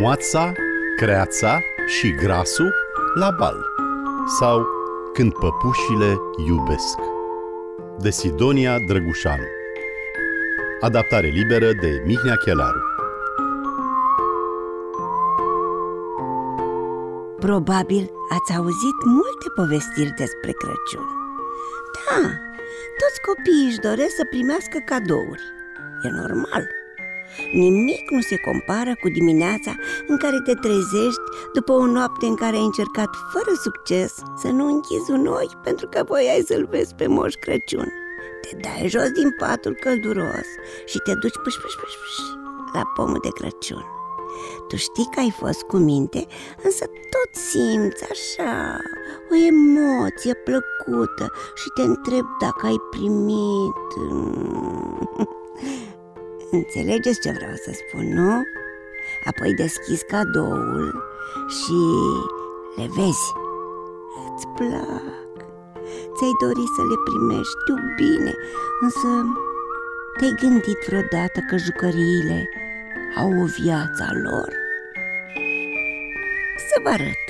Moața, creața și grasul la bal sau Când păpușile iubesc. De Sidonia Drăgușanu. Adaptare liberă de Mihnea Chelaru. Probabil ați auzit multe povestiri despre Crăciun. Da, toți copiii își doresc să primească cadouri. E normal Nimic nu se compară cu dimineața în care te trezești după o noapte în care ai încercat fără succes să nu închizi un ochi pentru că voiai să-l vezi pe Moș Crăciun. Te dai jos din patul călduros și te duci pâș, pâș, pâș, pâș, la pomul de Crăciun. Tu știi că ai fost cu minte, însă tot simți așa o emoție plăcută și te întreb dacă ai primit... Înțelegeți ce vreau să spun, nu? Apoi deschizi cadoul și le vezi Îți plac Ți-ai dorit să le primești, știu bine Însă te-ai gândit vreodată că jucăriile au o viață a lor? Să vă arăt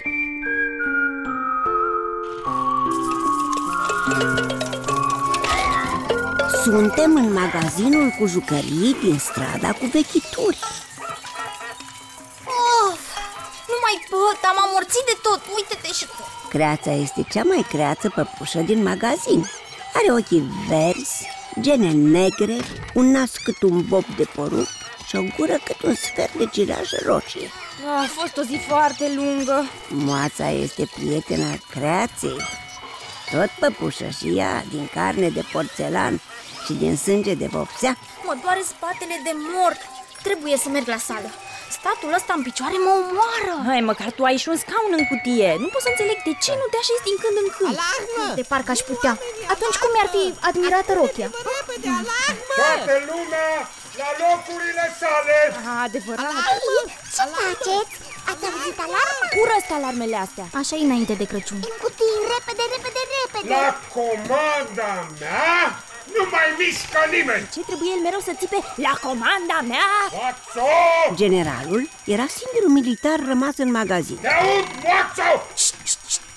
Suntem în magazinul cu jucării din strada cu vechituri. Of, nu mai pot, am amorțit de tot, uite-te și tu. Creața este cea mai creață păpușă din magazin. Are ochii verzi, gene negre, un nas cât un bob de porumb și o gură cât un sfert de cireașă roșie. A fost o zi foarte lungă. Moața este prietena creației Tot păpușă și ea, din carne de porțelan și din sânge de vopsea. Mă doare spatele de mort. Trebuie să merg la sală. Statul ăsta în picioare mă omoară. Hai, măcar tu ai și un scaun în cutie. Nu pot să înțeleg de ce nu te așezi din când în când. Alarmă! De parcă aș putea. Atunci cum mi-ar fi admirată rochia? Repede, alarmă! Toată lumea la locurile sale! Aha, adevărat. Ce faceți? Ați auzit alarma? Ură astea alarmele astea. Așa e înainte de Crăciun. În cutii, repede, repede, repede! La comanda mea nu mai mișcă nimeni! Ce trebuie el mereu să țipe la comanda mea? Moațo! Generalul era singurul militar rămas în magazin Te aud, Moațo!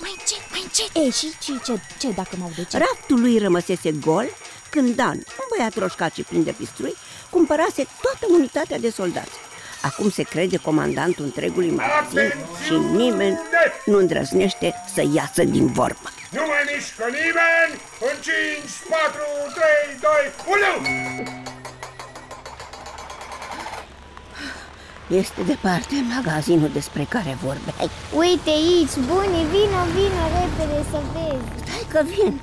Mai încet, mai încet E, și, și ce, ce dacă mă aude ce? Raftul lui rămăsese gol când Dan, un băiat roșcat și plin de pistrui, cumpărase toată unitatea de soldați. Acum se crede comandantul întregului magazin și nimeni nu îndrăznește să iasă din vorbă. Nu mai mișcă nimeni! În 5, 4, 3, 2, 1! Este departe magazinul despre care vorbeai. Uite aici, buni, vino, vino, repede să vezi Stai că vin.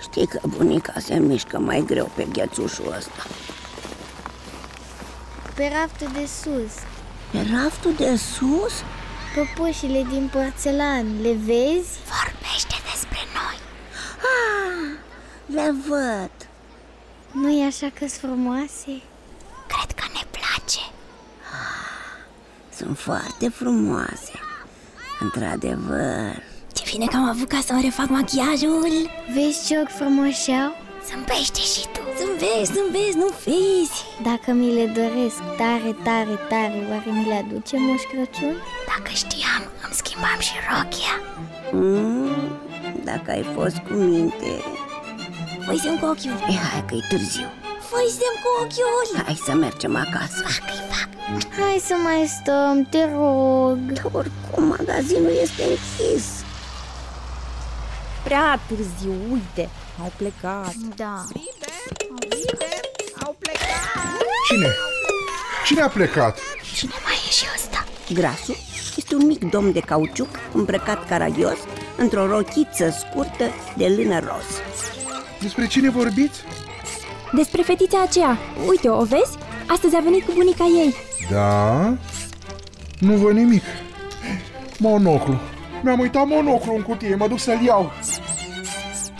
Știi că bunica se mișcă mai greu pe ghețușul ăsta. Pe raftul de sus Pe raftul de sus? Păpușile din porțelan, le vezi? Vorbește despre noi Ah, le văd. nu e așa că sunt frumoase? Cred că ne place Sunt foarte frumoase. Într-adevăr. Ce bine că am avut ca să-mi refac machiajul Vezi ce ochi frumoși au? Zâmbește și tu Zâmbezi, zâmbezi, nu vezi Dacă mi le doresc tare, tare, tare, oare mi le aduce Moș Crăciun? Dacă știam, îmi schimbam și rochia Mm, dacă ai fost cu minte. Voi zâm cu ochiul E, hai că-i târziu. Voi zâm cu ochiul Hai să mergem acasă. Fac-i fac Hai să mai stăm, te rog Dar oricum magazinul este închis. Prea târziu, uite Au plecat Da Cine? Cine a plecat? Cine mai e și ăsta? Grasul este un mic domn de cauciuc îmbrăcat caragios într-o rochiță scurtă de lână roz. Despre cine vorbiți? Despre fetița aceea Uite, o vezi? Astăzi a venit cu bunica ei Da? Nu văd nimic Monoclu Mi-am uitat monoclu în cutie, mă duc să-l iau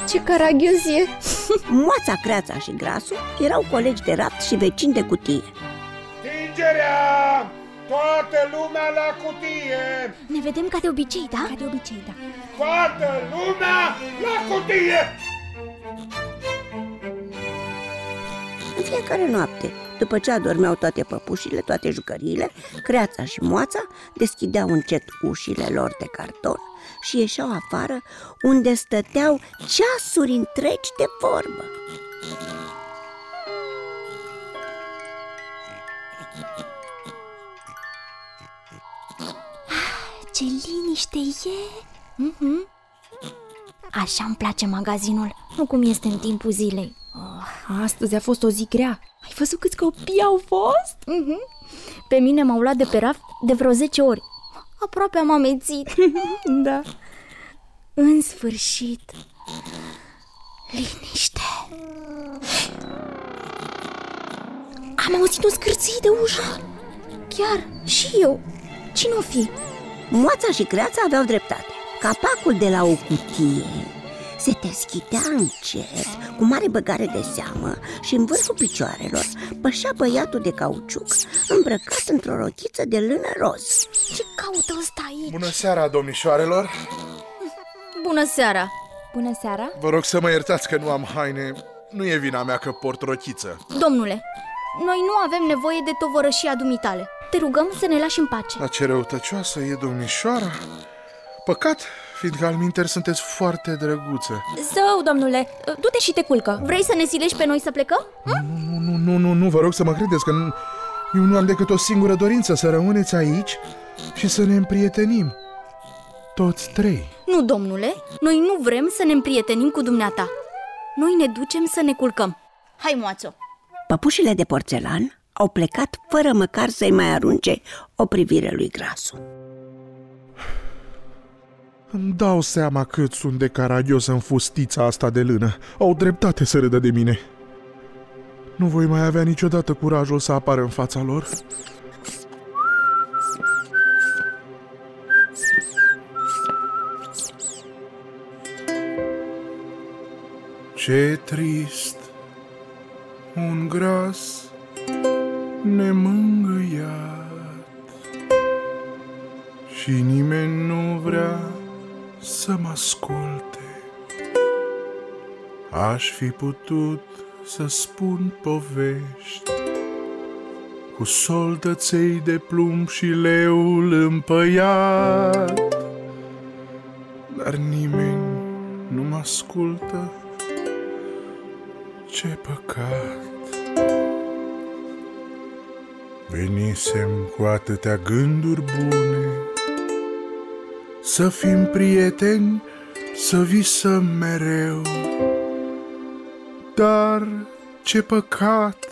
Ce caragios e Moața, creața și grasul erau colegi de rapt și vecini de cutie. Stingerea! Toată lumea la cutie! Ne vedem ca de obicei, da? Ca de obicei, da Toată lumea la cutie! În fiecare noapte, După ce adormeau toate păpușile, toate jucăriile, creața și moața deschideau încet ușile lor de carton și ieșeau afară unde stăteau ceasuri întregi de vorbă. Ce liniște e! Mhm. Așa îmi place magazinul, nu cum este în timpul zilei. Astăzi a fost o zi grea. Ai văzut câți copii au fost? Mhm. Pe mine m-au luat de pe raft de vreo 10 ori. Aproape am amețit. Da. În sfârșit. Liniște. Am auzit un scârții de ușă. Chiar și eu. Cine o fi? Moața și creața aveau dreptate. Capacul de la o cutie se deschidea încet, cu mare băgare de seamă și în vârful picioarelor pășea băiatul de cauciuc îmbrăcat într-o rochiță de lână roz. Ce caută ăsta aici? Bună seara, domnișoarelor! Bună seara! Bună seara! Vă rog să mă iertați că nu am haine. Nu e vina mea că port rochiță. Domnule, noi nu avem nevoie de tovărășia dumitale. Te rugăm să ne lași în pace. Dar ce răutăcioasă e domnișoara. Păcat, fiindcă al minter sunteți foarte drăguță. Zău, domnule, du-te și te culcă. Vrei să ne silești pe noi să plecăm? Nu, nu, nu, nu, nu, vă rog să mă credeți că nu, eu nu am decât o singură dorință, să rămâneți aici și să ne împrietenim. Toți trei. Nu, domnule, noi nu vrem să ne împrietenim cu dumneata. Noi ne ducem să ne culcăm. Hai, moațo! Păpușile de porțelan au plecat fără măcar să-i mai arunce o privire lui Grasu. Îmi dau seama cât sunt de caragios în fustița asta de lână. Au dreptate să râdă de mine. Nu voi mai avea niciodată curajul să apar în fața lor. Ce trist, un gras nemângâiat și nimeni nu vrea să mă asculte. Aș fi putut să spun povești cu soldăței de plumb și leul împăiat, dar nimeni nu mă ascultă. Ce păcat! Venisem cu atâtea gânduri bune Să fim prieteni, să visăm mereu. Dar ce păcat,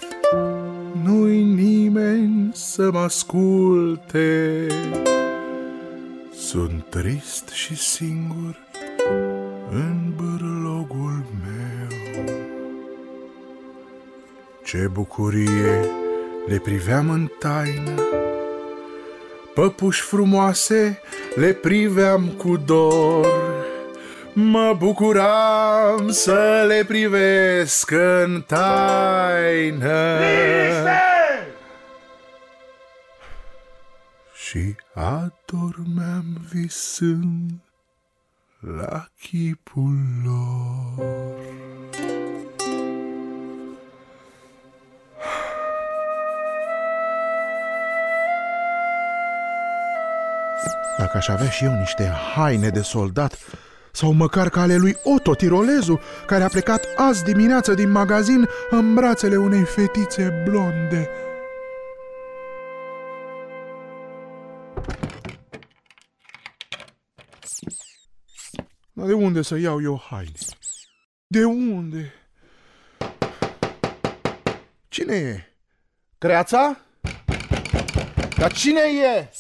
nu-i nimeni să mă asculte. Sunt trist și singur în bârlogul meu. Ce bucurie le priveam în taină Păpuși frumoase le priveam cu dor. Mă bucuram să le privesc în taină. Și adormeam visând la chipul lor Dacă aș avea și eu niște haine de soldat sau măcar ca ale lui Otto Tirolezu, care a plecat azi dimineață din magazin în brațele unei fetițe blonde. Dar de unde să iau eu haine? De unde? Cine e? Creața? Dar cine e?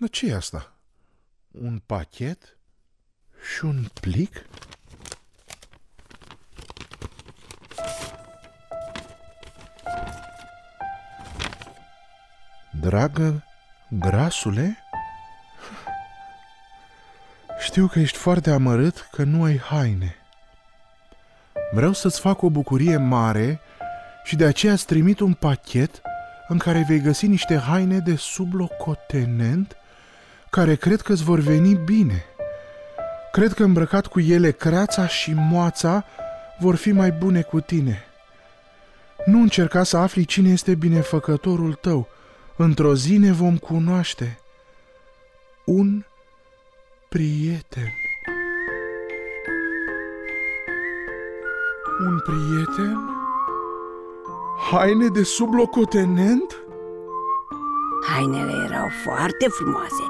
Dar ce e asta? Un pachet? Și un plic? Dragă grasule? Știu că ești foarte amărât că nu ai haine. Vreau să-ți fac o bucurie mare și de aceea îți trimit un pachet în care vei găsi niște haine de sublocotenent care cred că îți vor veni bine. Cred că îmbrăcat cu ele creața și moața vor fi mai bune cu tine. Nu încerca să afli cine este binefăcătorul tău. Într-o zi ne vom cunoaște. Un prieten. Un prieten? Haine de sublocotenent? Hainele erau foarte frumoase.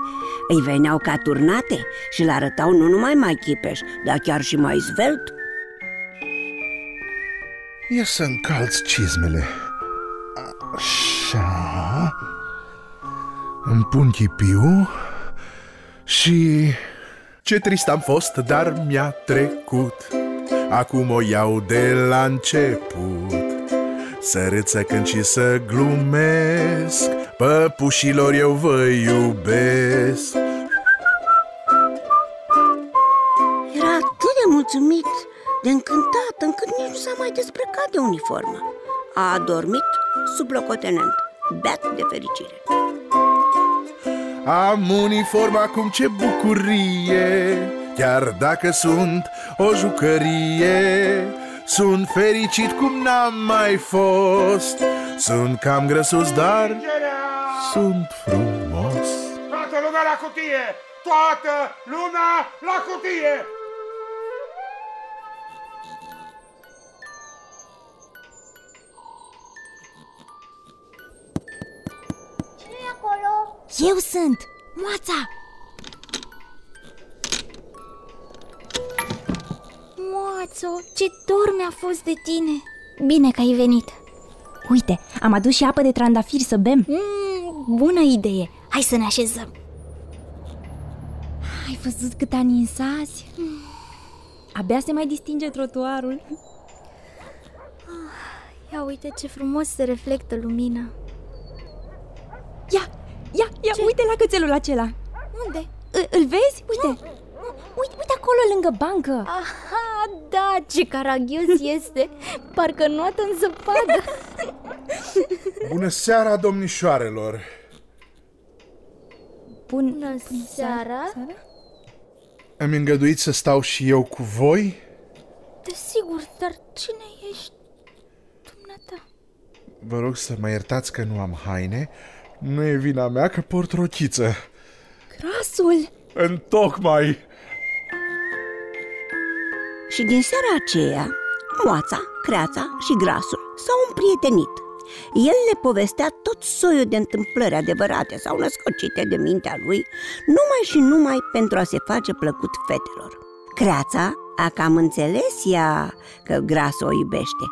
Îi veneau ca turnate și le arătau nu numai mai chipeș, dar chiar și mai zvelt. Ia să încalți cizmele. Așa. Îmi pun chipiu Și... Ce trist am fost, dar mi-a trecut. Acum o iau de la început. Să râță când și să glumesc Păpușilor eu vă iubesc. Era atât de mulțumit, de încântat, încât nici nu s-a mai dezbrăcat de uniformă. A adormit sub locotenent, beat de fericire. Am uniform acum ce bucurie! Chiar dacă sunt o jucărie Sunt fericit cum n-am mai fost Sunt cam grăsus, dar sunt frumos Toată lumea la cutie! Toată lumea la cutie! Eu sunt! Moața! Moațo, ce dor mi-a fost de tine. Bine că ai venit. Uite, am adus și apă de trandafiri să bem. Mm, Bună idee, hai să ne așezăm. Ai văzut cât aninsați? Abia se mai distinge trotuarul. Ia uite ce frumos se reflectă lumina. Ia, ia, ia, Ce? uite la cățelul acela. Unde? Î- Îl vezi? Uite. Uite, uite acolo lângă bancă. Aha, da, ce caragios este. Parcă nuată în zăpadă. Bună seara, domnișoarelor. Bună seara. Îmi îngăduit să stau și eu cu voi? Desigur, dar cine ești dumneata? Vă rog să mă iertați că nu am haine. Nu e vina mea că port rochiță. Grasul Întocmai Și din seara aceea, moața, creața și grasul s-au împrietenit. El le povestea tot soiul de întâmplări adevărate sau născocite de mintea lui Numai și numai pentru a se face plăcut fetelor. Creața a cam înțeles ea că grasul o iubește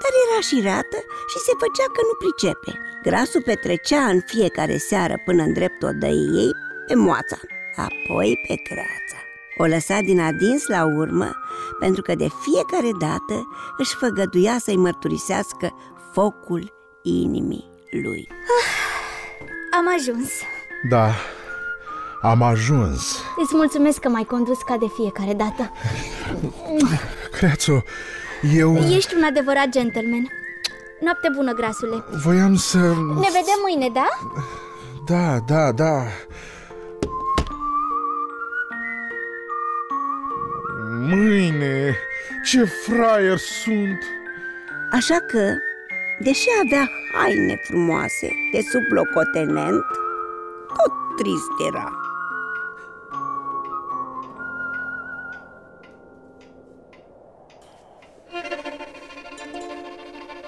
Dar era și rată și se făcea că nu pricepe. Grasul petrecea în fiecare seară până în dreptul odăii ei pe moața Apoi pe creața o lăsa din adins la urmă pentru că de fiecare dată își făgăduia să-i mărturisească focul inimii lui. Am ajuns. Da, am ajuns. Îți mulțumesc că m-ai condus ca de fiecare dată. Creațo, eu Ești un adevărat gentleman. Noapte bună, grasule. Voiam să... Ne vedem mâine, da? Da, da, da Mâine, ce fraier sunt. Așa că, deși avea haine frumoase de sub locotenent, tot trist era.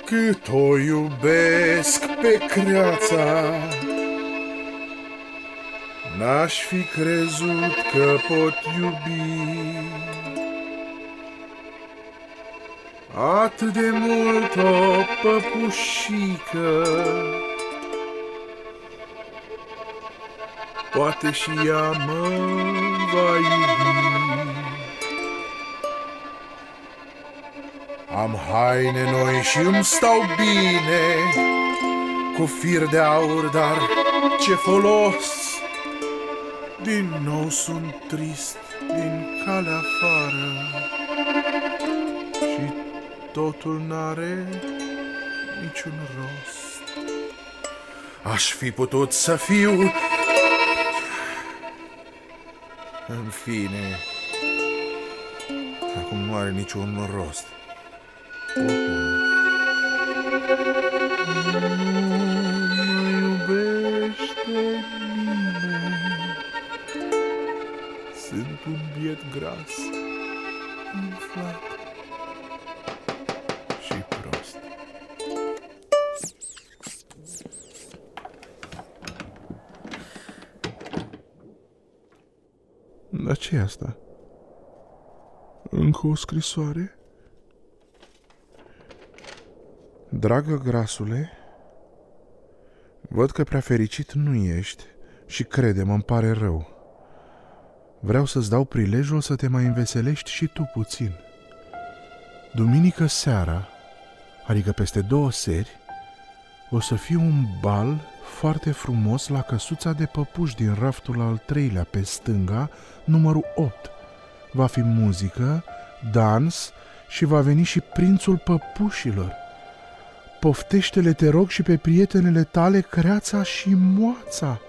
Cât o iubesc pe creața N-aș fi crezut că pot iubi Atât de mult o păpușică. Poate și ea mă va iubi. Am haine noi și îmi stau bine Cu fir de aur, dar ce folos! Din nou sunt trist din calea afară. Și totul n-are niciun rost Aș fi putut să fiu În fine, Acum nu are niciun rost. Nu mă iubește nimeni. Sunt un biet gras, umflat ce e asta? Încă o scrisoare? Dragă grasule, văd că prea fericit nu ești și crede-mă, îmi pare rău. Vreau să-ți dau prilejul să te mai înveselești și tu puțin. Duminică seara, adică peste două seri, o să fie un bal foarte frumos la căsuța de păpuși din raftul al treilea pe stânga, numărul 8. Va fi muzică, dans și va veni și prințul păpușilor. Poftește-le, te rog, și pe prietenele tale, Creața și Moața.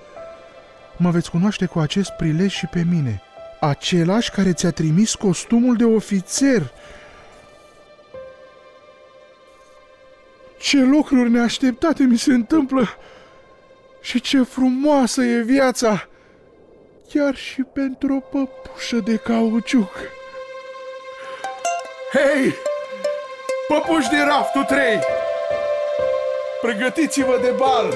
Mă veți cunoaște cu acest prilej și pe mine, același care ți-a trimis costumul de ofițer. Ce lucruri neașteptate mi se întâmplă și ce frumoasă e viața, chiar și pentru o păpușă de cauciuc. Hei, păpuși din raftul 3! Pregătiți-vă de bal!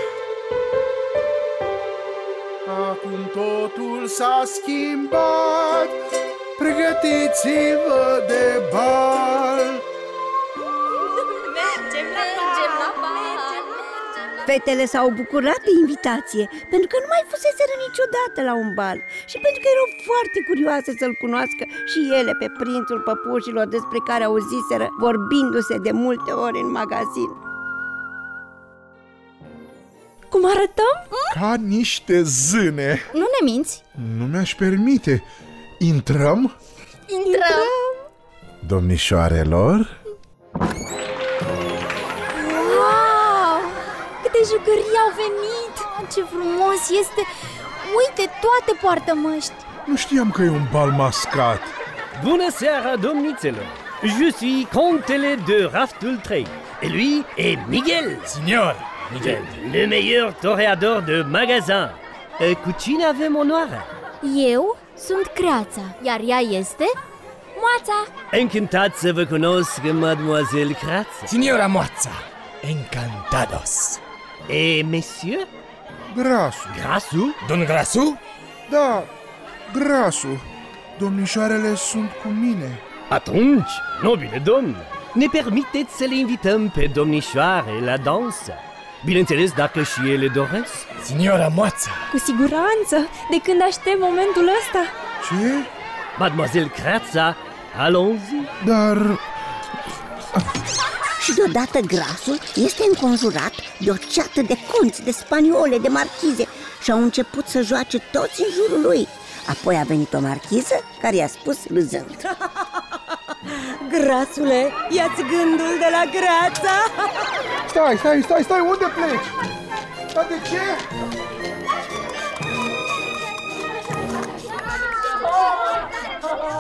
Acum totul s-a schimbat, pregătiți-vă de bal! Fetele s-au bucurat de invitație pentru că nu mai fuseseră niciodată la un bal și pentru că erau foarte curioase să-l cunoască și ele pe prințul păpușilor despre care auziseră vorbindu-se de multe ori în magazin. Cum arătăm? Ca niște zâne! Nu ne minți? Nu mi-aș permite. Intrăm, Intrăm! domnișoarelor? Jucării au venit! Ce frumos este! Uite, toate poartă măști! Nu știam că e un bal mascat. Bună seara, domnițelor! Je suis comtele de Raftul 3 et lui est Miguel. Signor, Miguel, le meilleur toreador de magazin. Euh, Cu cine avem onoarea? Eu sunt Creața, iar ea este... Moața! Încântat să vă cunosc, mademoiselle Kratz. signora Moața, encantados. Et monsieur? Grasul. Grasu? Don Grasu? Da, grasul. Domnișoarele sunt cu mine. Atunci, nobile domn, ne permiteți să le invităm pe domnișoare la dansă. Bineînțeles, dacă și ele doresc. Signora Moața, Cu siguranță, de când aștept momentul ăsta Ce? Mademoiselle Kratza, allons-y. Dar Și deodată grasul este înconjurat de o ceată de conți, de spaniole, de marchize Și au început să joace toți în jurul lui Apoi a venit o marchiză care i-a spus râzând Grasule, ia-ți gândul de la greața Stai, stai, stai, stai, unde pleci? Dar de ce?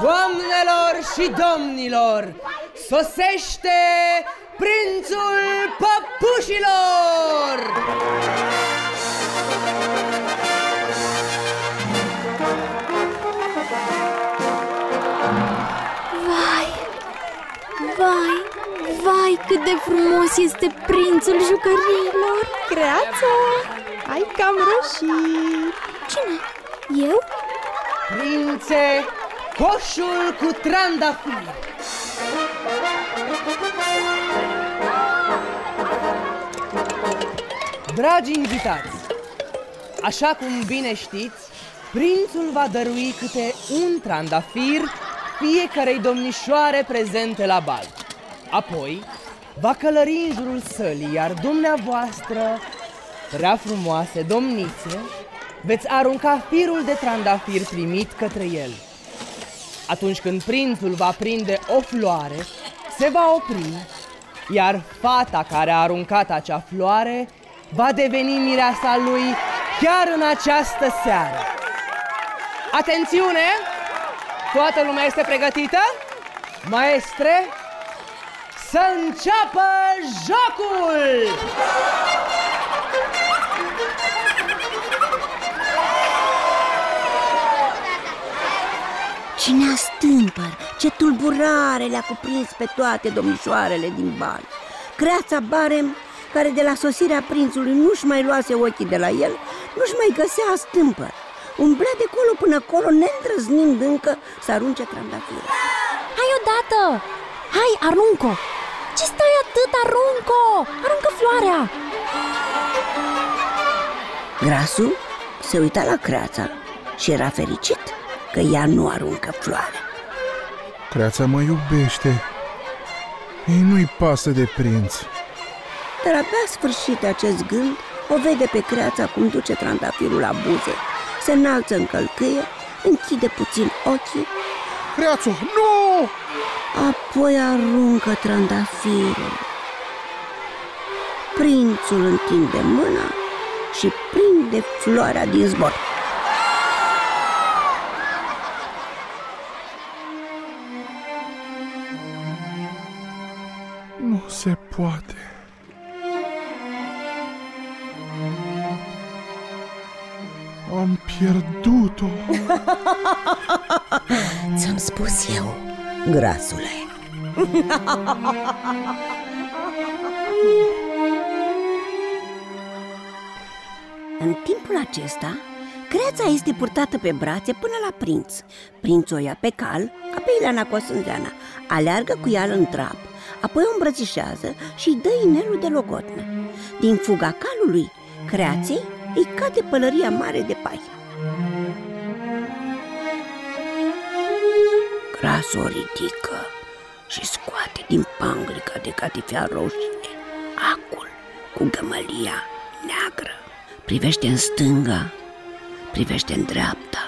Doamnelor și domnilor, sosește prințul păpușilor! Vai, vai, vai, cât de frumos este prințul jucăriilor Creață! Ai cam roșii Cine? Eu? Prințe, coșul cu trandafiri! Dragi invitați, așa cum bine știți, prințul va dărui câte un trandafir fiecarei domnișoare prezente la bal. Apoi, va călări în jurul sălii, iar dumneavoastră, prea frumoase domnițe, veți arunca firul de trandafir primit către el. Atunci când prințul va prinde o floare, se va opri, iar fata care a aruncat acea floare va deveni mireasa lui chiar în această seară. Atențiune! Toată lumea este pregătită? Maestre, să înceapă jocul! Cine stâmpăr, ce tulburare le-a cuprins pe toate domnișoarele din bal Creața Barem, care de la sosirea prințului nu-și mai luase ochii de la el, nu-și mai găsea stâmpăr Umblea de colo până acolo, neîndrăznind încă să arunce trandafiri Hai odată! Hai, arunco! Ce stai atât, arunco? Aruncă floarea! Grasul se uita la creața și era fericit că ea nu aruncă floare Creața mă iubește. Ei nu-i pasă de prinț. Dar abia sfârșit acest gând, o vede pe creața cum duce trandafirul la buze Se înalță în călcâie, închide puțin ochii Creațu, nu! Apoi aruncă trandafirul Prințul întinde mâna și prinde floarea din zbor Nu se poate. Am pierdut-o. Ți-am spus eu, grasule. În timpul acesta, creața este purtată pe brațe până la prinț. Prințul o ia pe cal, ca pe Ileana Cosânzeana Aleargă cu ea în trap, apoi o îmbrățișează și îi dă inelul de logotnă. Din fuga calului, creației îi cade pălăria mare de pai Grasul o ridică și scoate din panglica de catifea roșie acul cu gămălia neagră. Privește în stânga, privește în dreapta,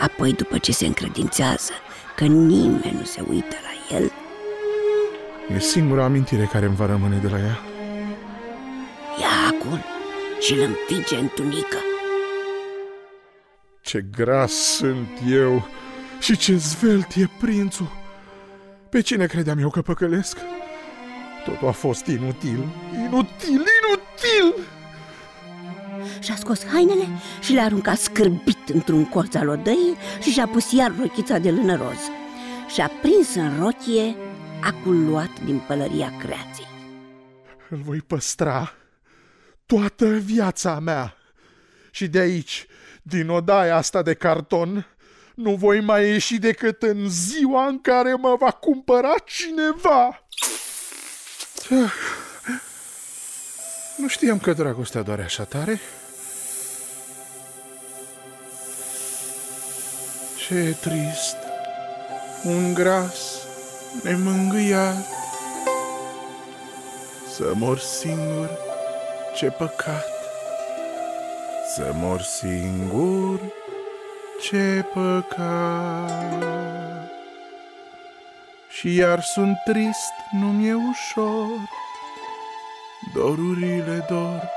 apoi după ce se încredințează că nimeni nu se uită la el, E singura amintire care îmi va rămâne de la ea. ia acul și îl împinge în tunică. Ce gras sunt eu și ce zvelt e prințul. Pe cine credeam eu că păcălesc? Totul a fost inutil, inutil, inutil! Și-a scos hainele și le-a aruncat scârbit într-un colț al odăii și și-a pus iar rochița de lână roz. Și-a prins în rochie acul luat din pălăria creației. Îl voi păstra toată viața mea. Și de aici, din odaia asta de carton, nu voi mai ieși decât în ziua în care mă va cumpăra cineva. Nu știam că dragostea doare așa tare. Ce trist, un gras nemângâiat, să mor singur, ce păcat, să mor singur, ce păcat. Și iar sunt trist, nu-mi e ușor, dorurile dor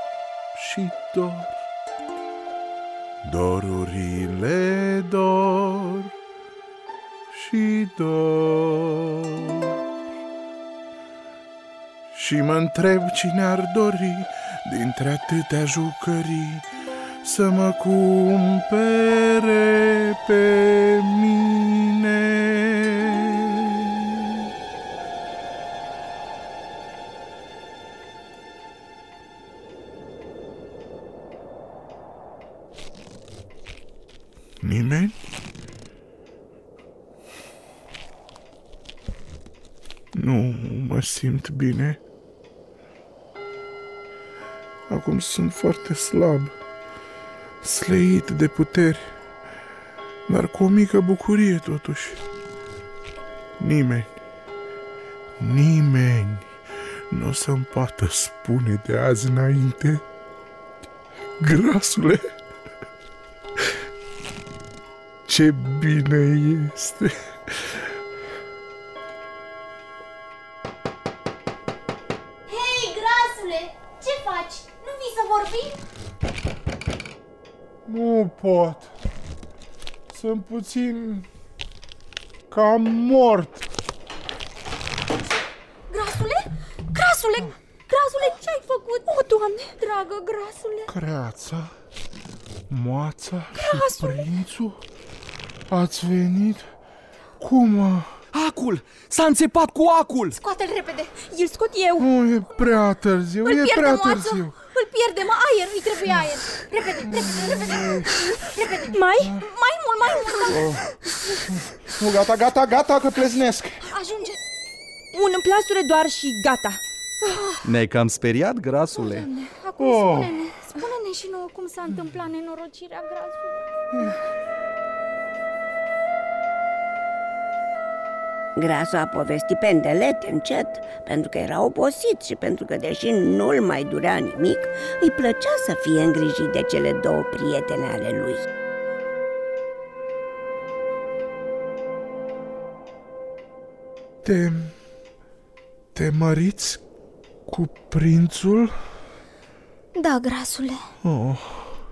și dor. Dorurile dor și dor. Și mă întreb cine ar dori dintre atâtea jucării să mă cumpere pe mine. Nimeni? Nu mă simt bine. Acum sunt foarte slab, sleit de puteri, dar cu o mică bucurie totuși. Nimeni, nimeni nu o să-mi poată spune de azi înainte, grasule, ce bine este. pot. Sunt puțin cam mort. Grasule? Grasule! Grasule, ce ai făcut? O, Doamne! Dragă, grasule! Creața, moața grasule. și prințul ați venit? Cum? Acul! S-a înțepat cu acul! Scoate-l repede, îl scot eu Nu, e prea târziu, Îl e pierdem, prea moață târziu. Îl pierdem, aer, îi trebuie aer Repede, repede, repede Repede Mai? Mai mult, mai mult Nu, gata, gata, gata, că pleznesc. Ajunge Un plasture doar și gata. Ne-ai cam speriat, grasule. Acum Oh. spune-ne, spune-ne și nouă cum s-a întâmplat nenorocirea grasului Grasul a povestit pendelete încet, pentru că era obosit și pentru că, deși nu-l mai durea nimic, îi plăcea să fie îngrijit de cele două prietene ale lui. Te... te măriți cu prințul? Da, grasule, Oh,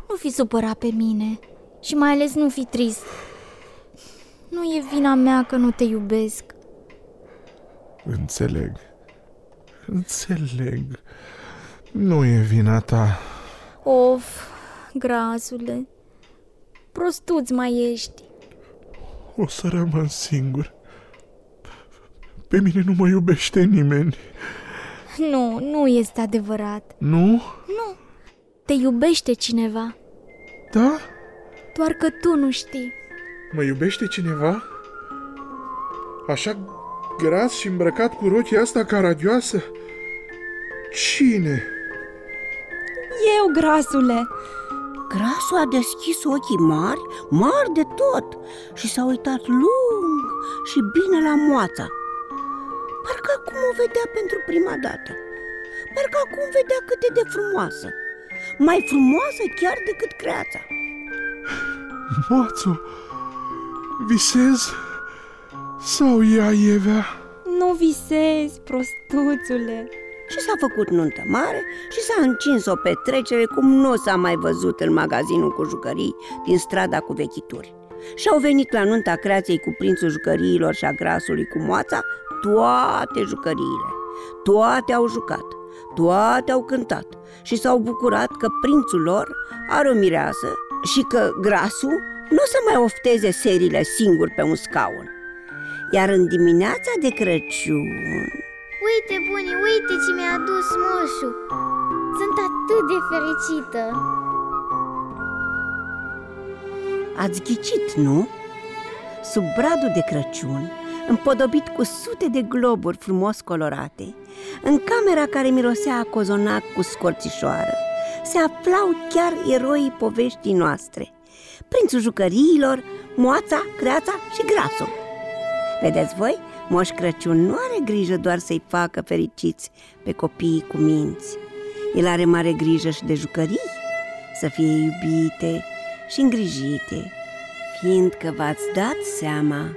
nu fi supărat pe mine și mai ales nu fi trist Nu e vina mea că nu te iubesc înțeleg. Înțeleg. Nu e vina ta. Of, grasule, prostuț mai ești O să rămân singur. Pe mine nu mă iubește nimeni. Nu, nu este adevărat Nu? Nu, te iubește cineva, Da? doar că tu nu știi Mă iubește cineva? Așa gras și îmbrăcat cu rochia asta caradioasă? Cine? Eu, grasule! Grasul a deschis ochii mari, mari de tot, și s-a uitat lung și bine la moața. Parcă acum o vedea pentru prima dată. Parcă acum vedea cât e de frumoasă. Mai frumoasă chiar decât creața. Moațu, visez? Sau ea Evea? Nu visezi, prostuțule! Și s-a făcut nuntă mare și s-a încins o petrecere cum nu s-a mai văzut în magazinul cu jucării din strada cu vechituri. Și au venit la nunta creației cu prințul jucăriilor și a grasului cu moața toate jucăriile. Toate au jucat, toate au cântat și s-au bucurat că prințul lor are o mireasă și că grasul nu o să mai ofteze serile singur pe un scaun. Iar în dimineața de Crăciun, Uite, buni, uite ce mi-a adus moșul Sunt atât de fericită Ați ghicit, nu? Sub bradul de Crăciun, împodobit cu sute de globuri frumos colorate, în camera care mirosea a cozonac cu scorțișoară, se aflau chiar eroii poveștii noastre, prințul jucăriilor, moața, creața și grasul. Vedeți voi, Moș Crăciun nu are grijă doar să-i facă fericiți pe copiii cu minți. El are mare grijă și de jucării, să fie iubite și îngrijite, fiindcă v-ați dat seama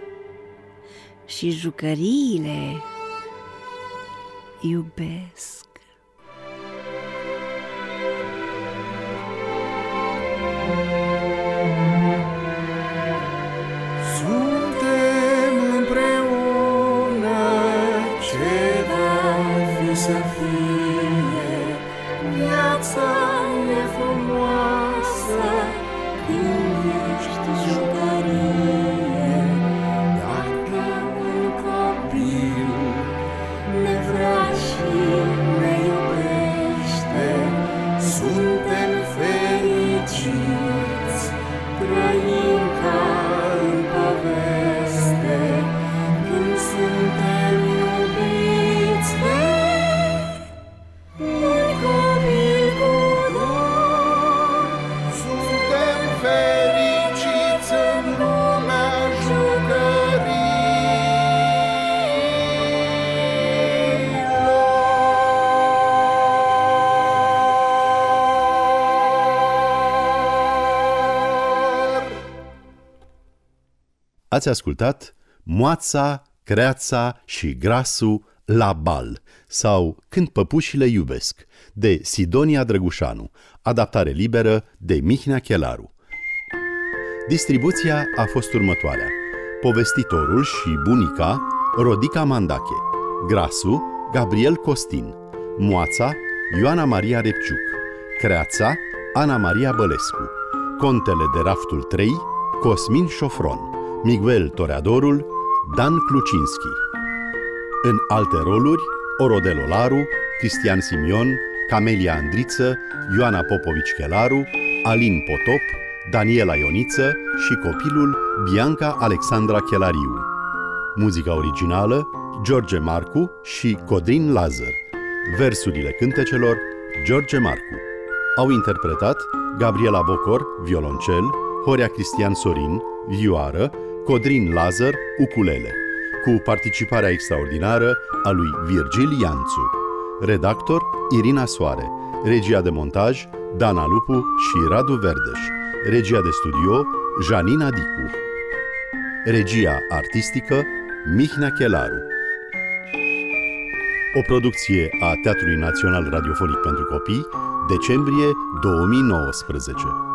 și jucăriile iubesc. Suntem Ați ascultat Moața, Creața și Grasul la bal sau Când păpușile iubesc de Sidonia Drăgușanu, adaptare liberă de Mihnea Chelaru. Distribuția a fost următoarea. Povestitorul și bunica Rodica Mandache, Grasu Gabriel Costin, Moața, Ioana Maria Repciuc, Creața, Ana Maria Bălescu, Contele de Raftul 3, Cosmin Șofron, Miguel Toreadorul, Dan Klucinski. În alte roluri, Orodel Olaru, Cristian Simion, Camelia Andriță, Ioana Popovici Chelaru, Alin Potop, Daniela Ioniță și copilul Bianca Alexandra Chelariu. Muzica originală George Marcu și Codrin Lazar. Versurile cântecelor George Marcu. Au interpretat Gabriela Bocor, violoncel, Horia Cristian Sorin, vioară, Codrin Lazar, ukulele, cu participarea extraordinară a lui Virgil Ianțu. Redactor Irina Soare, regia de montaj Dana Lupu și Radu Verdeș, regia de studio Janina Dicu, regia artistică Mihnea Chelaru. O producție a Teatrului Național Radiofonic pentru Copii, decembrie 2019.